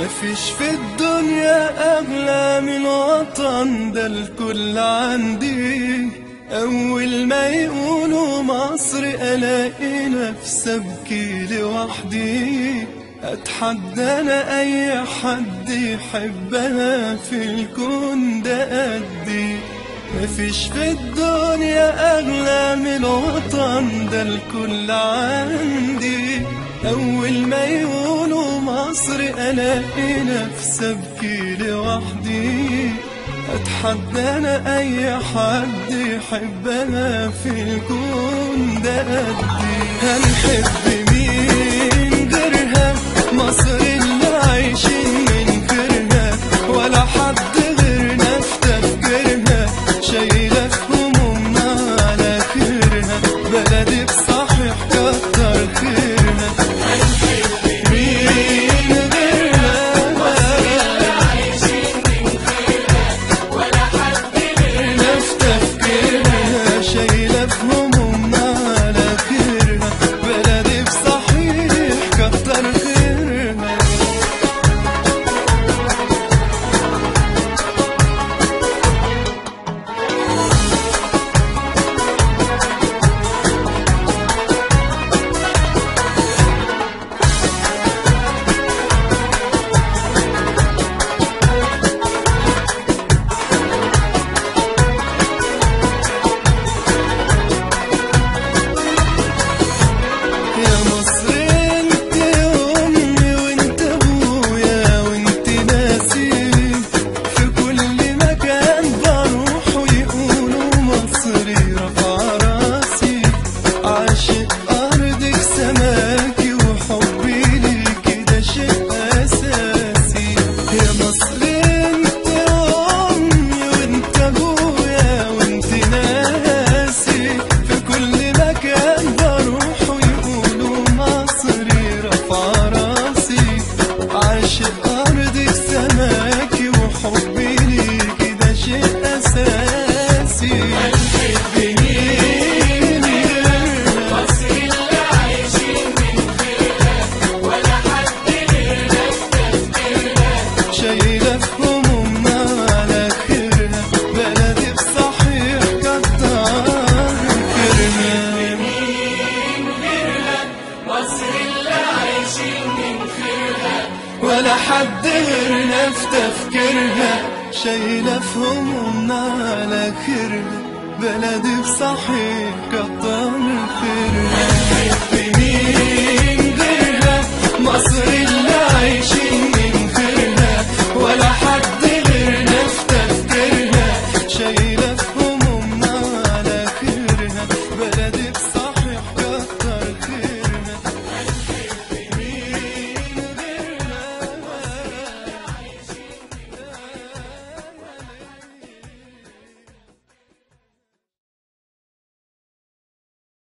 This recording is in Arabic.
مفيش في الدنيا أغلى من وطن ده الكل عندي. أول ما يقولوا مصر ألاقي نفسي أبكي لوحدي أتحدى أنا أي حد يحبها في الكون ده قدي. مفيش في الدنيا أغلى من الوطن ده الكل عندي. أول ما يقولوا مصر ألاقي نفسي أبكي لوحدي أتحدى أنا أي حد يحبها في الكون ده قدي هنحب مين غيرها مصر اللي عايشين من غيرها ولا حد غيرنا في تفكيرها. شايلة همومنا على خيرها بلدي تفكيرها شايلة في همومنا على خيرها. بلدي بصحيح كتر